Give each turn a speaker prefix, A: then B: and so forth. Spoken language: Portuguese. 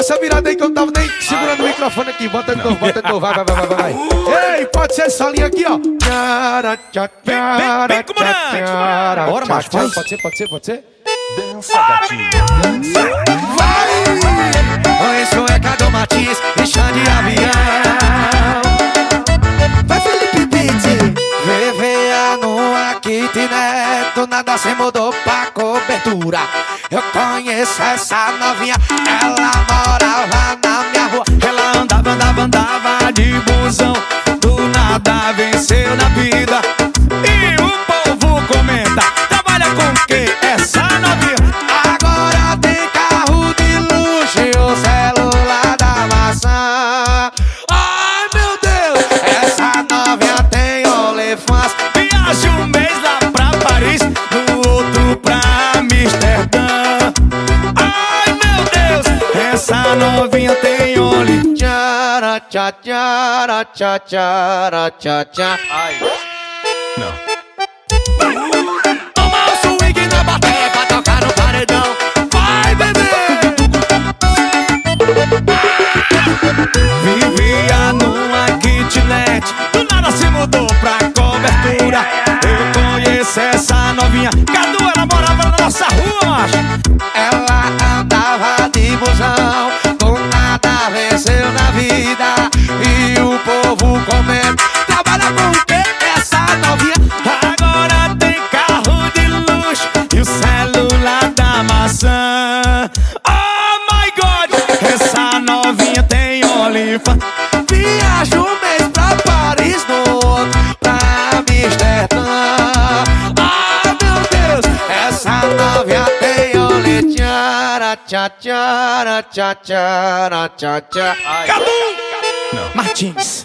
A: essa virada aí que eu tava nem segurando o microfone aqui. Bota de novo, bota de novo. Vai, vai, vai, vai, vai. Ei, pode ser essa linha aqui, ó.
B: Vem, comandante.
A: tchara,
B: Bora, macho, faz.
A: Pode ser, pode ser, pode ser.
C: Dança, gatinho.
A: Oi, sou é Cadu Martins e chão de avião. Vai, Felipe Pitti. VVA no kitnet, do nada se mudou pra cobertura. Eu conheço essa novinha, ela morava na Tchara, tchá, tchara, tchá, tchara, tchá, tchá. Toma o swing na bateria pra tocar no paredão. Vai, bebê!
B: Vivia numa kitnet Do nada se mudou pra cobertura Eu conheço essa novinha Cadu, ela morava na nossa rua, macho tem olifa
A: viaja um mês pra Paris, no outro pra Amsterdã. Ai meu Deus, essa novinha tem olho, tchara, tchá, tchara, tchá, tchara, tchá, tchá.
B: Cadu Martins